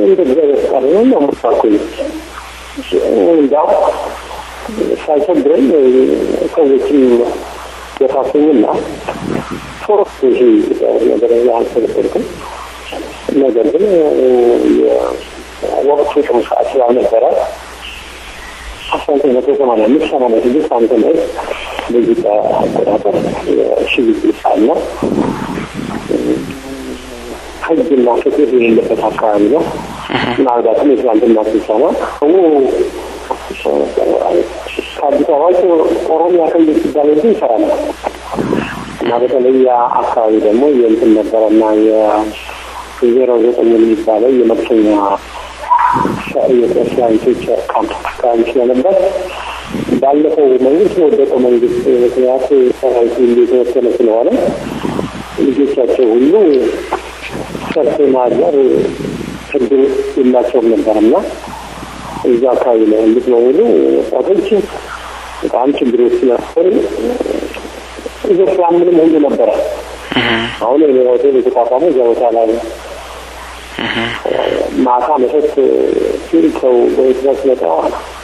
እንደ እግዚአብሔር ቃል ነው የምታኩኝ እንዲያው ሳይቸግረኝ ሰዎችም የታሱኝና ሶስት ሺህ ነገር አልተገበርኩም። ነገር ግን ወቅቱ ጥሩ ሰዓት ስላልነበረ አስራ መቶ ሰማንያ አምስት ሰማንያ ስድስት ዓመተ ምህረት በኢትዮጵያ አቆጣጠር ሽግግር ነው። ሕግና ፍትህ የሌለበት አካባቢ ነው። ምናልባትም የትናንትና ስብሰባ ከአዲስ አበባ ኦሮሚያ ክልል ሲባል እንጂ ይሰራል እና በተለይ ያ አካባቢ ደግሞ የእንትን ነበረና የዜሮ ዘጠኝ የሚባለው የመክሰኛ የኤርትራዊቶች ካምፕ አካባቢ ስለነበር ባለፈው መንግስት የወደቀው መንግስት ምክንያት ሰራዊቱ የተወሰነ ስለሆነ ልጆቻቸው ሁሉ ሰርቶ ማደር እድል የላቸውም ነበር እና እዛ አካባቢ ላይ ያሉት በሙሉ ወጣቶች በጣም ችግር ውስጥ ኢትዮጵያ ምንም ሁሉ ነበረ። አሁን ሆቴል የተቋቋመው እዚያ ቦታ ላይ ማታ መሸት ሲል ሰው በኤርትራ ሲመጣ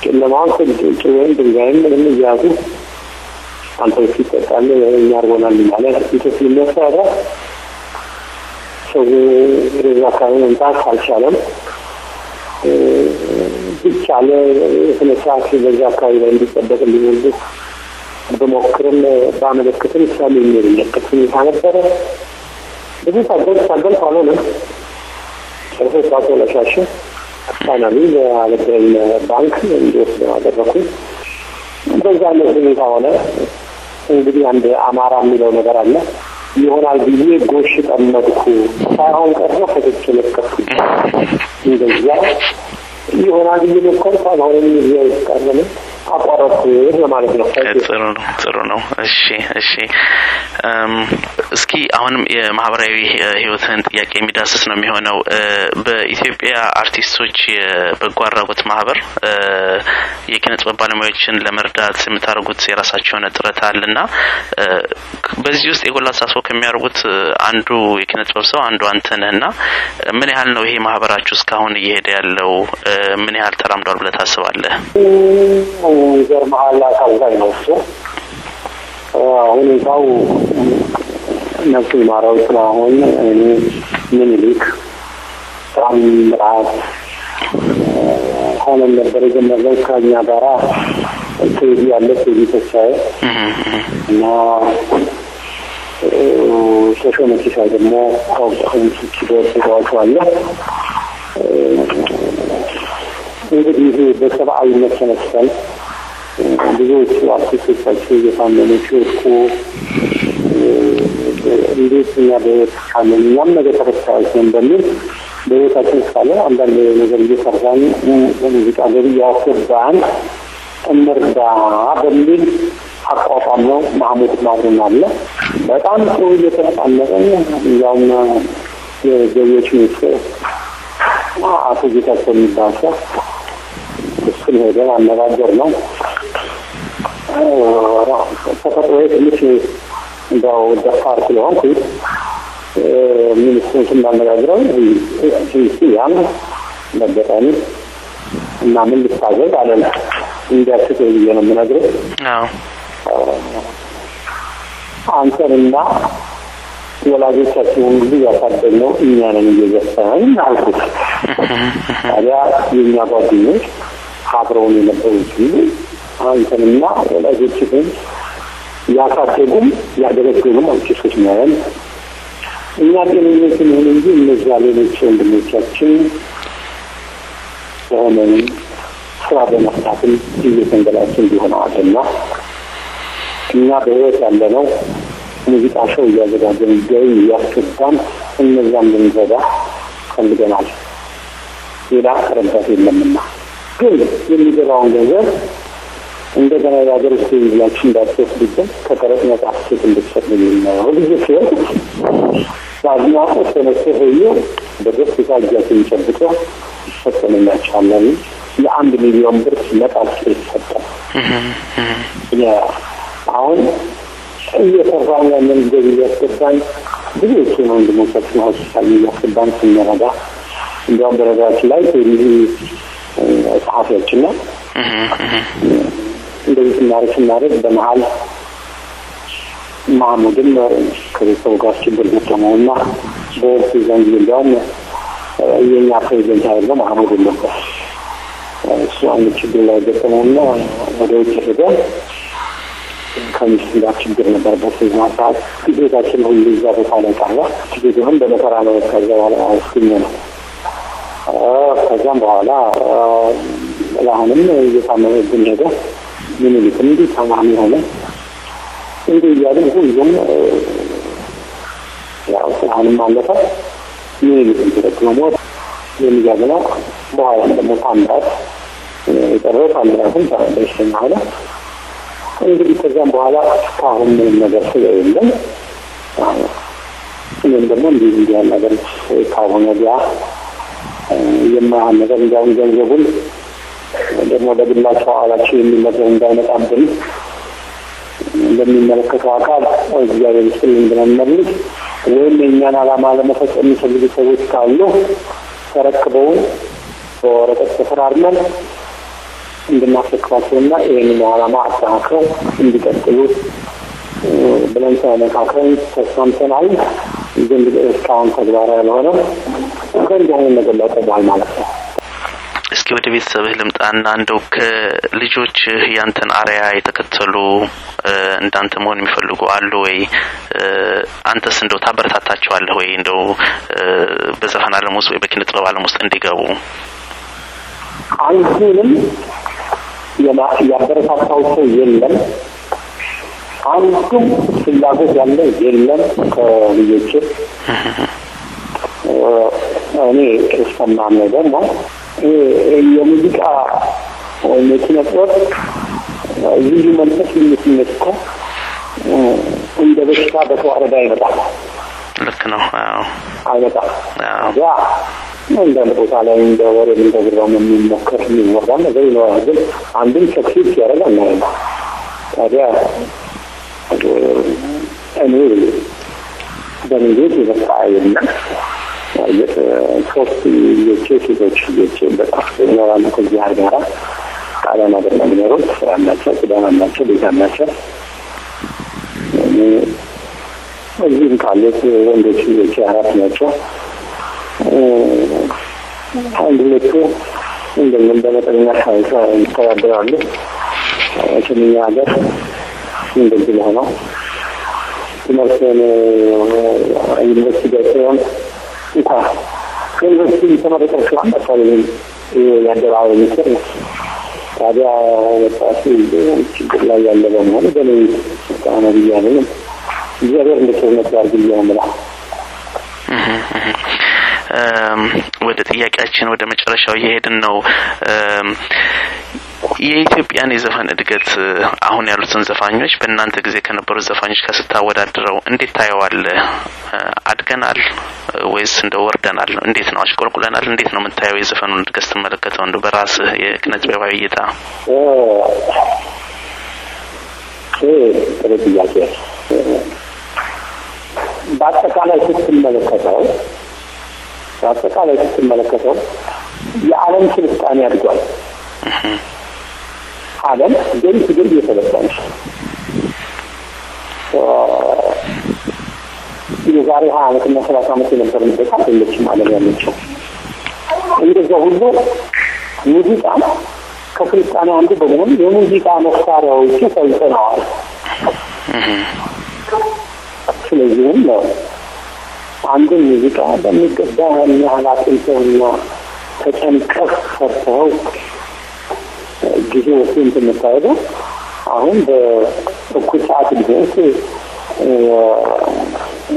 ጨለማውን ስል ወይም ድንጋይም ምንም እያዙ አንተ ውስጥ ይጠጣለ እኛ አርጎናል ማለት ኢትዮጵያ የሚያስፈራ ሰው ወደዛ አካባቢ መምጣት አልቻለም። ለስነ ስርዓት በዛ አካባቢ ላይ እንዲጠበቅ እንዲወልዱ በሞክርም በአመለክትም ሰሚ የሚልለበት ሁኔታ ነበረ። ብዙ ታገል ታገል ካልሆነ አቶ ለሻሽ ፋይናሊ ለአበዳኝ ባንክ እንዲወስድ አደረኩ። በዛ አይነት ሁኔታ ሆነ። እንግዲህ አንድ አማራ የሚለው ነገር አለ ይሆናል ብዬ ጎሽ ጠመድኩ ሳይሆን ቀረ ፈትቼ ለቀኩ። እንደዚያ ይሆናል ብዬ ሞከር ካልሆነም ጊዜ ነው። ጥሩ ነው፣ ጥሩ ነው። እሺ፣ እሺ። እስኪ አሁንም የማህበራዊ ህይወትህን ጥያቄ የሚዳስስ ነው የሚሆነው። በኢትዮጵያ አርቲስቶች የበጎ አድራጎት ማህበር የኪነ ጥበብ ባለሙያዎችን ለመርዳት የምታደርጉት የራሳቸው የሆነ ጥረት አለና በዚህ ውስጥ የጎላ ተሳትፎ ከሚያደርጉት አንዱ የኪነ ጥበብ ሰው አንዱ አንተ እና ምን ያህል ነው ይሄ ማህበራችሁ እስካሁን እየሄደ ያለው? ምን ያህል ተራምዷል ብለህ ታስባለህ? ይገርምሃል፣ አሳዛኝ ነው እሱ። ሁኔታው ነፍሱ ይማረው ስለአሁን እኔ ምኒልክ ታምራት ሆነን ነበር የጀመርነው ከኛ ጋራ ቴዲ ያለ ቴዲ ተስፋዬ። እና ተሾመ ሲሳይ ደግሞ ከውጣሁን ስኪዶ ስጋዋቸዋለ እንግዲህ በሰብአዊነት ተነስተን ብዙዎቹ አርቲስቶቻቸው እየታመኑ ሲወድቁ እንዴት እኛ በህይወት ካለን እኛም ነገ ተከታዮች ነን በሚል በህይወታችን እስካለ አንዳንድ ነገር እየሰራን በሙዚቃ ገቢ እያስገባን እንርዳ በሚል አቋቋም ነው። ማህሙድ ማሩን አለ በጣም ጥሩ እየተነቃነቀ እንዲያውም የገቢዎች ሚኒስቴር አቶ ጌታቸው የሚባል ሰው እሱ እሱን ሄደን አነጋገር ነው። ተፈጥሮ ትንሽ እንደው ደፋር ስለሆንኩ ሚኒስትሩን ስናነጋግረው ያን በአጋጣሚ እና ምን ልታዘዝ አለን። እንዲያስቅ ብዬ ነው የምነግርህ። አንተንና ወላጆቻችን ሁሉ ያሳደግነው እኛ ነን እየዘፈንን አልኩት። ታዲያ የእኛ ጓደኞች አብረውን የነበሩት አንተንና ወላጆችህን ያሳደጉም ያገለገሉም አርቲስቶች ነን። እኛ ጤነኞች እንሆን እንጂ እነዚያ ሌሎች ወንድሞቻችን በሆነንም ስራ በመስራትም እየተንገላችን እንዲሆነዋልና እኛ በህይወት ያለነው ሙዚቃ ሾው እያዘጋጀን ገቢ እያስገባን እነዛን ልንረዳ ፈልገናል። ሌላ ረዳት የለምና ግን የሚገባውን ገንዘብ እንደገና የሀገር ውስጥ ብላችሁ እንዳትወስዱበት ከቀረጥ ነጻ ስቴት እንድትሰጥ የሚናየው ጊዜ ሲሆን በአድናቆት ተነስቶ ሰውዬው በደስታ እጃችን ጨብጦ ይሰጠንላቸዋለን። የአንድ ሚሊዮን ብር ነጻ ስቴት ሰጠ። አሁን እየሰራን ያለን ገቢ እያስገባን ብዙዎቹን ወንድሞቻችን ሆስፒታል እያስገባን ስንረዳ እንዲያውም በነገራችን ላይ ጸሐፊያችን ነው እንደዚህ ስናደርግ ስናደርግ በመሀል ማህሙድም ከቤተሰቡ ጋር ችግር ገጠመው እና በወቅቱ ዘንድ እንዲያውም የእኛ ፕሬዚደንት ያለው ማህሙድ ነበር። እሱ አንድ ችግር ላይ ገጠመውና ወደ ውጭ ሄደ። ከሚስት ጋር ችግር ነበረበት። በዛ ሰዓት ቲኬታችን ሁሉ እዛ ቦታ ላይ ቀረ። ቲኬቱንም በመከራ ነው ከዛ በኋላ አስገኘ ነው። ከዛም በኋላ አሁንም እየታመመብን ሄደ። ምኒልክም እንዲህ ታማሚ ሆነ። እንዲህ እያልን ሁሉም ያው አሁንም አለፈ። ምኒልክም ተደግሞ ሞት። የሚገርመው በኋላ ደግሞ ታምራት የቀረው ታምራትን በሽተኛ ሆነ። እንግዲህ ከዚያም በኋላ እስካሁን ምንም ነገር ስለሌለም እኔም ደግሞ እንዲህ እንዲህ ነገር ካሁን ወዲያ የማይሆን ነገር እንዲያውም ገንዘቡን ደግሞ ለግላቸው አዋላቸው የሚል እንዳይመጣብን እንደሚመለከተው አካል እግዚአብሔር ይስጥልኝ ብለን መልስ ወይም የእኛን ዓላማ ለመፈጸም የሚፈልጉ ሰዎች ካሉ ተረክበውን በወረቀት ተፈራርመን እንድናስረክባቸውና ይህንን ዓላማ አጠናክረው እንዲቀጥሉ ብለን ተመካክረን ተስማምተናል። ግን እስካሁን ተግባራዊ ያልሆነ ከእንዲህ አይነት ነገር ላይ ቆሟል ማለት ነው። እስኪ ወደ ቤተሰብህ ልምጣና እንደው ከልጆችህ ያንተን አርያ የተከተሉ እንዳንተ መሆን የሚፈልጉ አሉ ወይ? አንተስ እንደው ታበረታታቸዋለህ ወይ? እንደው በዘፈን ዓለም ውስጥ ወይ በኪነ ጥበብ ዓለም ውስጥ እንዲገቡ አንዱንም ያበረታታው ሰው የለም። አንዱም ፍላጎት ያለ የለም ከልጆች እኔ እስከማምነው ደግሞ የሙዚቃ ወይም የኪነ ጥበብ ልዩ መንፈስ ልዩ ስሜት እኮ እንደ በሽታ በተዋረዳ አይመጣም። ልክ ነው። አዎ አይመጣም። ያ አንዳንድ ቦታ ላይ እንደ ወሬ እንደ ግራም የሚሞከር የሚወራ ነገር ይኖራል። ግን አንድም ሰክሲድ ሲያደርግ አናይም። ታዲያ እኔ የበቃ የለም ሶስት ልጆቼ ሴቶች ልጆቼ በጣም ይኖራሉ ከዚህ ጋራ ጣሊያን ሀገር ነው የሚኖሩት። ስራ አላቸው፣ ትዳር አላቸው፣ ቤት አላቸው። እዚህም ካሉት ወንዶች ልጆቼ አራት ናቸው። አንድ ሁለቱ እንደምን በመጠነኛ ሳይንስ ይተዳደራሉ። ችንኛ ሀገር እንደዚህ ሆነው ትምህርትን ዩኒቨርሲቲ ገብተውን እንኳ ከዩኒቨርሲቲ የተመረቀችው አመጣል የአደባባይ ምስር ነው። ታዲያ ወጣቱ ችግር ላይ ያለ በመሆኑ በኔ ጣነ ብያለንም እግዚአብሔር እንደ ቸርነቱ ያርግ የምለው። ወደ ጥያቄያችን ወደ መጨረሻው እየሄድን ነው። የኢትዮጵያን የዘፈን እድገት አሁን ያሉትን ዘፋኞች በእናንተ ጊዜ ከነበሩት ዘፋኞች ጋር ስታወዳድረው እንዴት ታየዋለህ? አድገናል ወይስ እንደ ወርደናል? እንዴት ነው አሽቆልቁለናል? እንዴት ነው የምታየው የዘፈኑን እድገት ስትመለከተው እንደ በራስህ የኪነ ጥበባዊ እይታ? ጥሩ ጥያቄ። በአጠቃላይ ስትመለከተው በአጠቃላይ ስትመለከተው የዓለም ስልጣኔ አድጓል። ዓለም ገኝ ትግል እየተበጠነ የዛሬ ሀያ ዓመትና ሰላሳ ዓመት የነበርንበት አይደለችም ዓለም ያለችው። እንደዛ ሁሉ ሙዚቃ ከስልጣኔ አንዱ በመሆኑ የሙዚቃ መሳሪያዎቹ ሰልጥነዋል። ስለዚህም ነው አንድን ሙዚቃ በሚገባ ያን ያህል አጥንተውና ተጨንቀህ ሰርተው ጊዜ ወስዶ እንትን የምታደርገው አሁን በእኩል ሰዓት ጊዜ ውስጥ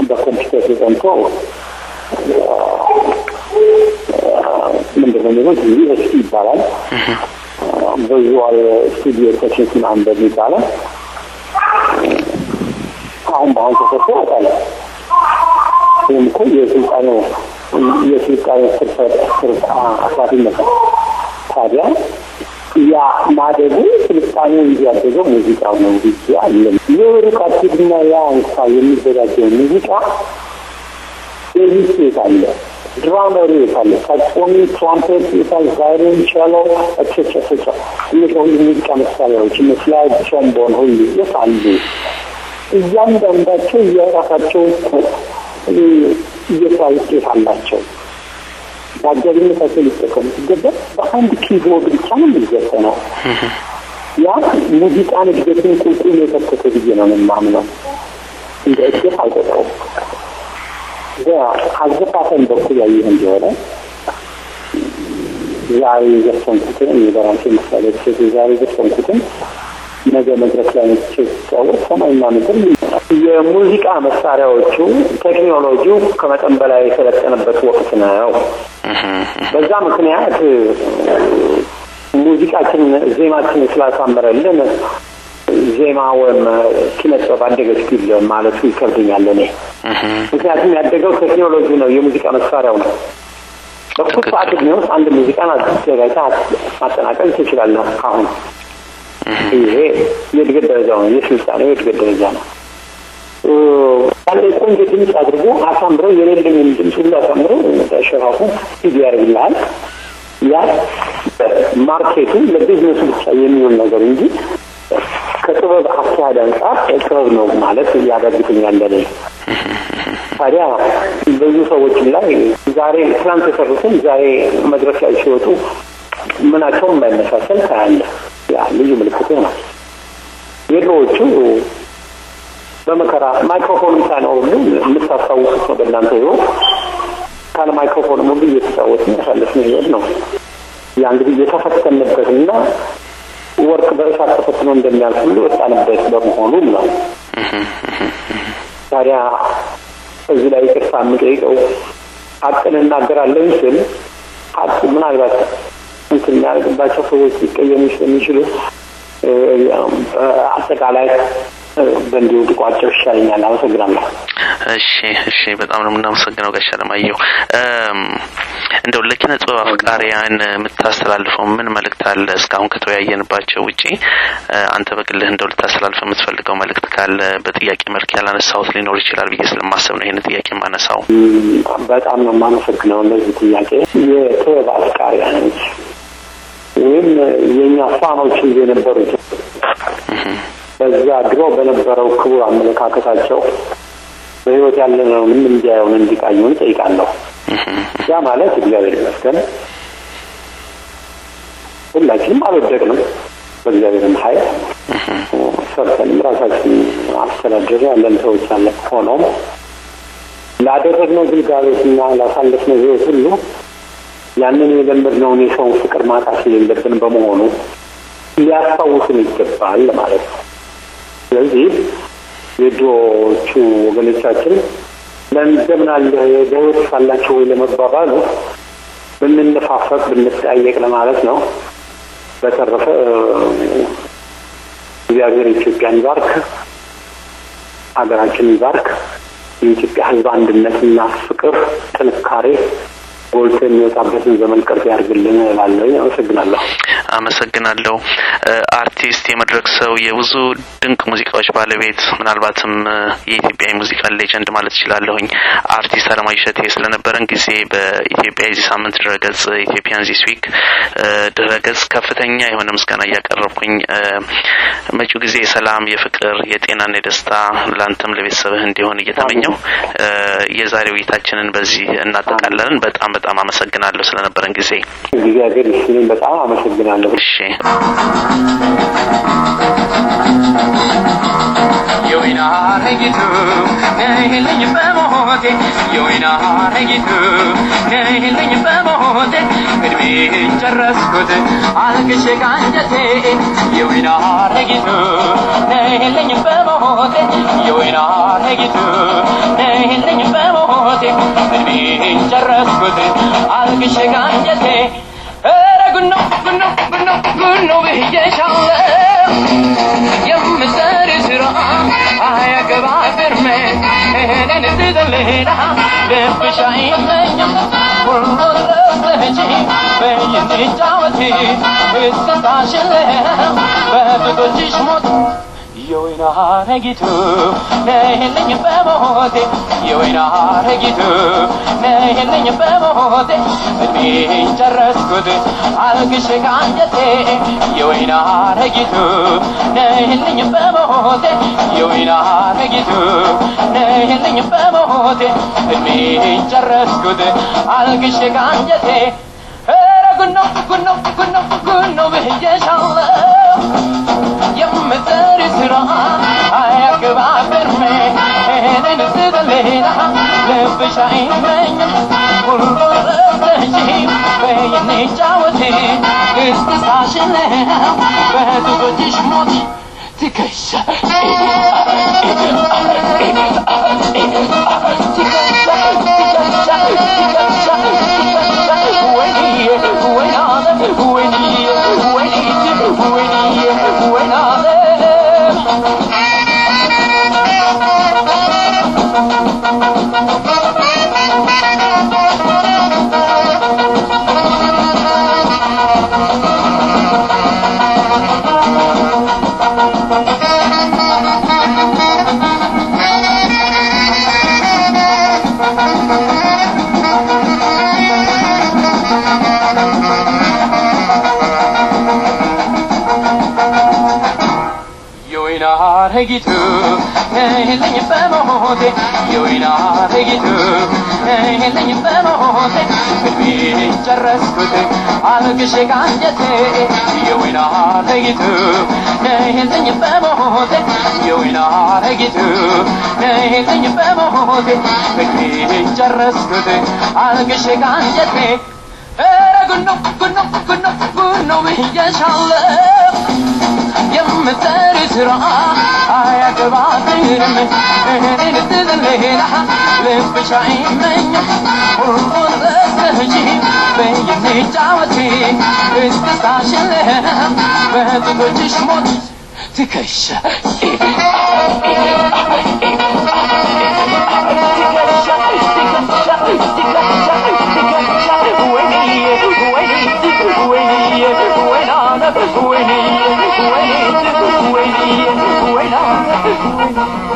በኮምፒውተር ተጠንቶ ምንድን ነው የሚሉት USP ይባላል። visual studio technique ምናምን በሚባለው አሁን በአሁን ተሰርቶ ያውቃል። ይህም እኮ የስልጣኔ የስልጣኔ ስርት አስራፊነት ነው። ታዲያ ያ ማደጉ ስልጣኔ እንዲያደገው ሙዚቃው ነው እንጂ አለም የሩቃቲድና ያ እንኳ የሚዘጋጀው ሙዚቃ ኤዲት የት አለ? ድራመሩ የት አለ? ሳክሶኒ፣ ትራምፔት የት አለ? ቫይሊን፣ ቸሎ ኤክሴትራ ኤክሴትራ እነዚህ ሁሉ ሙዚቃ መሳሪያዎች እነ ስላይድ፣ ትሮምቦን ሁሉ የት አሉ? እያንዳንዳቸው የራሳቸው እየስራ ውጤት አላቸው። በአጃቢነታቸው ሊጠቀሙ ሲገባ በአንድ ኪቦርድ ብቻ ነው የሚዘፈነው። ያ ሙዚቃን እድገትን ቁልቁል የከተተ ብዬ ነው የማምነው። እንደ እድገት አልቆጥረውም። በአዘፋፈን በኩል ያየህ እንደሆነ ዛሬ የዘፈንኩትን የበራሴ ምሳሌ ዛሬ የዘፈንኩትን ነገ መድረክ ላይ ሲጫወት ሰማይና ምድር የሙዚቃ መሳሪያዎቹ ቴክኖሎጂው ከመጠን በላይ የሰለጠነበት ወቅት ነው። በዛ ምክንያት ሙዚቃችን ዜማችን ስላሳመረልን ዜማ ወይም ኪነ ጥበብ አደገች ቢል ማለቱ ይከብደኛል እኔ። ምክንያቱም ያደገው ቴክኖሎጂ ነው፣ የሙዚቃ መሳሪያው ነው። በኩል ሰዓት ዕድሜ ውስጥ አንድ ሙዚቃን አዘጋጅተህ ማጠናቀቅ ትችላለህ አሁን ይሄ የእድገት ደረጃው ነው። የስልጣኔው የእድገት ደረጃ ነው። ያለ ቆንጆ ድምፅ አድርጎ አሳምረው የሌለኝን ድምፅ ሁሉ አሳምረው ሸራፉ ፊድ ያደርግልሃል። ያ market ኡ ለ business ኡ ብቻ የሚሆን ነገር እንጂ ከጥበብ አካሄድ አንጻር ጥበብ ነው ማለት ያዳግተኛል ታዲያ ብዙ ሰዎችም ላይ ዛሬ ትናንት የሰሩትን ዛሬ መድረክ ላይ ሲወጡ ምናቸውም የማይመሳሰል ታያለህ። ያ ልዩ ምልክት ነው። የድሮዎቹ በመከራ ማይክሮፎንም ሳይኖር ሁሉ የምታስታውሱት ነው። በእናንተ ህይወት ካለ ማይክሮፎንም ሁሉ እየተጫወትን ያሳለፍነው ህይወት ነው። ያ እንግዲህ የተፈተንበትና ወርቅ በእሳት ተፈትኖ እንደሚያልፍ ሁሉ ወጣንበት በመሆኑም ነው። ታዲያ እዚህ ላይ ይቅርታ የምጠይቀው ሀቅን እናገራለን ስል ሀቅ ምናልባት እንትን የሚያደርግባቸው ሰዎች ሊቀየሙ ስለሚችሉ አጠቃላይ በእንዲሁ ቋጨው ይሻለኛል። አመሰግናለሁ። እሺ፣ እሺ፣ በጣም ነው የምናመሰግነው ጋሽ አለማየሁ። እንደው ለኪነ ጥበብ አፍቃሪያን የምታስተላልፈው ምን መልእክት አለ? እስካሁን ከተወያየንባቸው ውጪ አንተ በግልህ እንደው ልታስተላልፈው የምትፈልገው መልእክት ካለ በጥያቄ መልክ ያላነሳሁት ሊኖር ይችላል ብዬ ስለማሰብ ነው ይህን ጥያቄ የማነሳው። በጣም ነው የማመሰግነው ለዚህ ጥያቄ። የጥበብ አፍቃሪያኖች ወይም የእኛ ፋኖች የነበሩት በዛ ድሮ በነበረው ክቡር አመለካከታቸው በህይወት ያለነውንም እንዲያየውን እንዲቃኙን ጠይቃለሁ። ያ ማለት እግዚአብሔር ይመስገን ሁላችንም አልወደቅንም። በእግዚአብሔርም ኃይል ሰርተንም ራሳችን አስተዳደር ያለን ሰዎች አለ። ሆኖም ላደረግነው ግልጋሎትና ላሳለፍነው ህይወት ሁሉ ያንን የለመድነውን የሰውን ፍቅር ማጣት የሌለብን በመሆኑ ሊያስታውሱን ይገባል ማለት ነው። ስለዚህ የድሮዎቹ ወገኖቻችን ለምን አለ በህይወት ሳላቸው ወይ ለመባባሉ ብንነፋፈቅ ብንጠያየቅ ለማለት ነው። በተረፈ እግዚአብሔር ኢትዮጵያን ይባርክ፣ ሀገራችንን ይባርክ። የኢትዮጵያ ሕዝብ አንድነትና ፍቅር፣ ጥንካሬ ጎልቶ የሚወጣበትን ዘመን ቅርብ ያድርግልን እላለሁ። አመሰግናለሁ። አመሰግናለሁ። አርቲስት፣ የመድረክ ሰው፣ የብዙ ድንቅ ሙዚቃዎች ባለቤት ምናልባትም የኢትዮጵያ ሙዚቃ legend ማለት እችላለሁኝ አርቲስት አለማየሁ እሸቴ ስለነበረን ጊዜ በኢትዮጵያ የዚህ ሳምንት ድረገጽ Ethiopian This Week ድረገጽ ከፍተኛ የሆነ ምስጋና እያቀረብኩኝ መጪው ጊዜ የሰላም፣ የፍቅር፣ የጤናና የደስታ ለአንተም ለቤተሰብህ እንዲሆን እየተመኘሁ የዛሬ ውይይታችንን በዚህ እናጠቃልላለን። በጣም በጣም አመሰግናለሁ ስለነበረን ጊዜ። እግዚአብሔር ይስጥልኝ። በጣም አመሰግናለሁ። እሺ የወይና ረጊቱ ነይልኝ በሞቴ የወይና ረጊቱ ነይልኝ በሞቴ እድሜን ጨረስኩት አልቅሼ ካንጀቴ የወይና ረጊቱ ነይልኝ በሞቴ የወይና ረጊቱ ነይልኝ በሞቴ እድሜን ጨረስኩት አልቅሼ ካንጀቴ ኧረ ጉኖ ጉኖ ጉኖ ጉኖ ብዬሻለሁ የምትሰሪ ስራ አያገባብርም እኔን ትዘሌላ ልብሽ አይመኝም ሁሉን ረስተሽ በይንጫወቴ እስክታሽለ በጡቶችሽ ሞት የወይና ረጊቱ ነይልኝ በሞቴ የወይና ረጊቱ ነይልኝ በሞቴ እድሜን ጨረስኩት አልቅሼ ካንጀቴ የወይና ረጊቱ ነይልኝ በሞቴ የወይና ረጊቱ ነይልኝ በሞቴ እድሜን ጨረስኩት አልቅሼ ካንጀቴ ኧረ ጉኖ ጉኖ ጉኖ ጉኖ ስራ አያገባብርም እኔን ስትሌላ ልብሽ አይመኝም ሁሉ ረስተሽ በይኔ ጫወቴ እስክስታሽን በጡቶችሽ ሞት ትከሻ peggy too. Hey, then you better hold it. You're in a peggy too. Hey, then you better hold it. Me, just put it. I look at shake on your day. You're in a peggy too. Hey, then you better hold it. You're in a peggy too. Hey, then you better hold it. Me, just put it. I look at shake on your day. Hey, good enough, good enough, good enough, good. የምትሰሪ ስራ አያገባብርም እኔን ትዘሌላ ልብሽ አይመኝም ሁሉን ረስተሽ በይኔ ጫወቴ እስክስታሽን በጡቶችሽ ሞት ትከሻ 不为民不为你也不为那不为